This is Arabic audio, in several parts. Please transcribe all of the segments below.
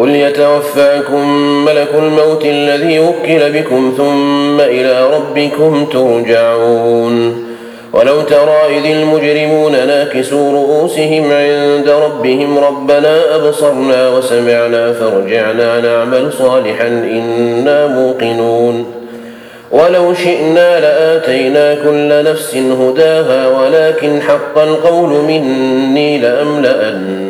قل يتوفاكم ملك الموت الذي وكل بكم ثم إلى ربكم ترجعون. ولو ترى إذ المجرمون ناكسوا رؤوسهم عند ربهم ربنا أبصرنا وسمعنا فارجعنا نعمل صالحا إنا موقنون. ولو شئنا لآتينا كل نفس هداها ولكن حق القول مني لأملأن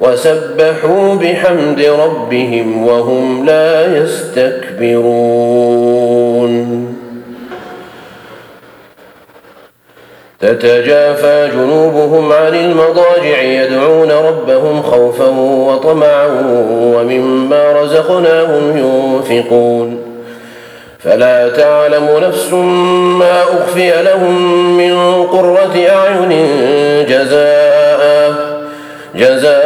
وسبحوا بحمد ربهم وهم لا يستكبرون. تتجافى جنوبهم عن المضاجع يدعون ربهم خوفا وطمعا ومما رزقناهم ينفقون. فلا تعلم نفس ما أخفي لهم من قرة أعين جزاء جزاء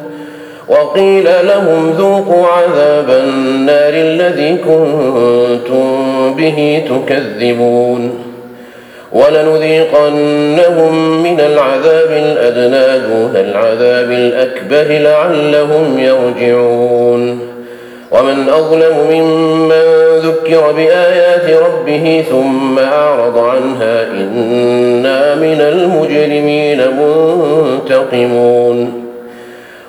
وقيل لهم ذوقوا عذاب النار الذي كنتم به تكذبون ولنذيقنهم من العذاب الأدنى دون العذاب الأكبر لعلهم يرجعون ومن أظلم ممن ذكر بآيات ربه ثم أعرض عنها إنا من المجرمين منتقمون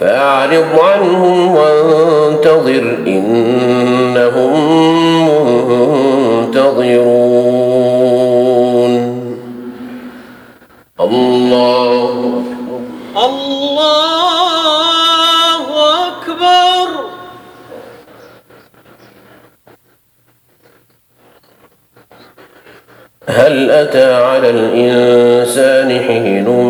فأعرض عنهم وانتظر إنهم منتظرون. الله الله هل أتى على الإنسان حين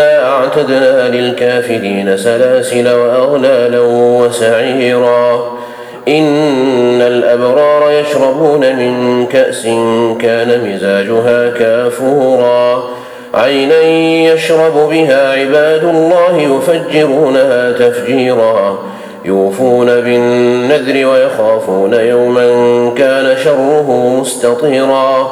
أعتدنا للكافرين سلاسل وأغلالا وسعيرا. إن الأبرار يشربون من كأس كان مزاجها كافورا. عينا يشرب بها عباد الله يفجرونها تفجيرا. يوفون بالنذر ويخافون يوما كان شره مستطيرا.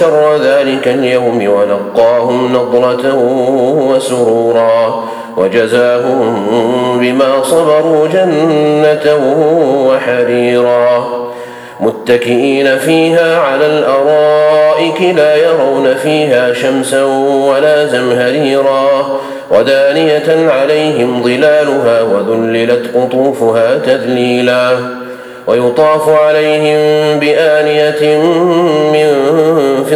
شر ذلك اليوم ولقاهم نضرة وسرورا وجزاهم بما صبروا جنة وحريرا متكئين فيها على الأرائك لا يرون فيها شمسا ولا زمهريرا ودانية عليهم ظلالها وذللت قطوفها تذليلا ويطاف عليهم بآنية من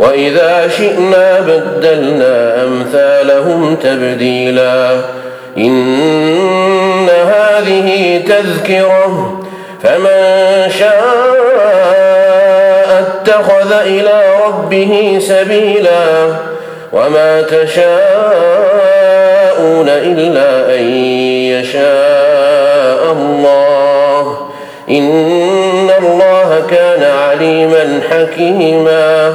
وإذا شئنا بدلنا أمثالهم تبديلا. إن هذه تذكرة فمن شاء اتخذ إلى ربه سبيلا. وما تشاءون إلا أن يشاء الله. إن الله كان عليما حكيما.